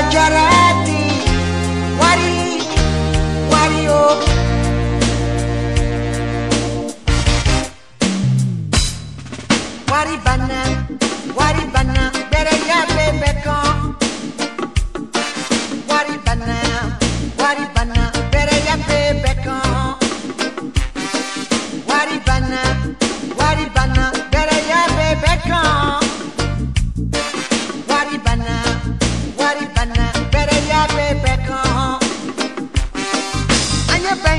Gujarati Wari Wario. Wari bana Wari bana ya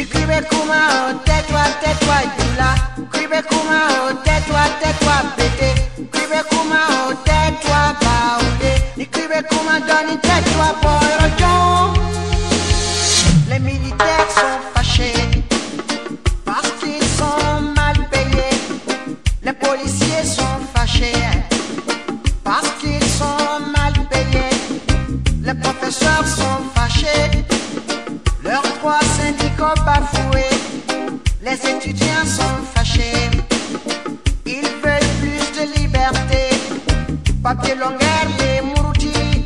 Dicribe cum o tetua, tetua iula Cribe cum o tetua, tetua bete Cribe cum o tetua baude Dicribe cum doni. Les étudiants sont fâchés, ils veulent plus de liberté. Papier longueur, les mouroutis,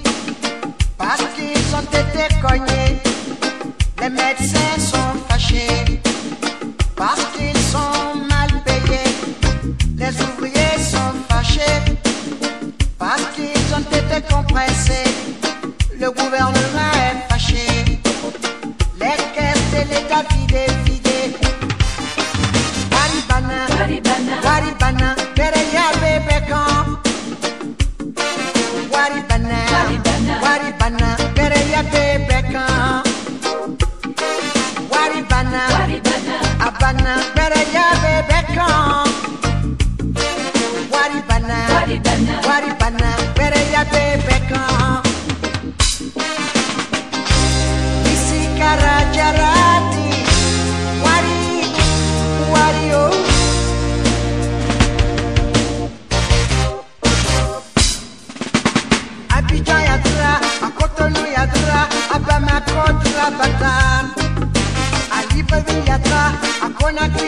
parce qu'ils ont été cognés. Les médecins sont fâchés parce qu'ils sont mal payés. Les ouvriers sont fâchés parce qu'ils ont été compressés. Le gouvernement est fâché. Les Karibana, Karibana, Karibana.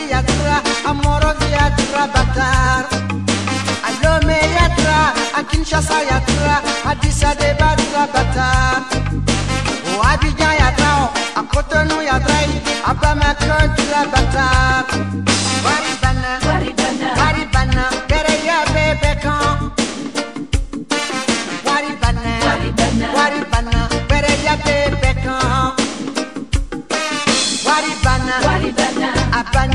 Yadra, à Morodi Yadra Batar. Lomé Yadra, à Kinshasa Addis Abeba Dra Batar. Au Abidjan Yadra, à Cotonou Yadra, à Bamako Dra Batar.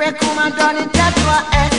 miracle, my darling, that's what I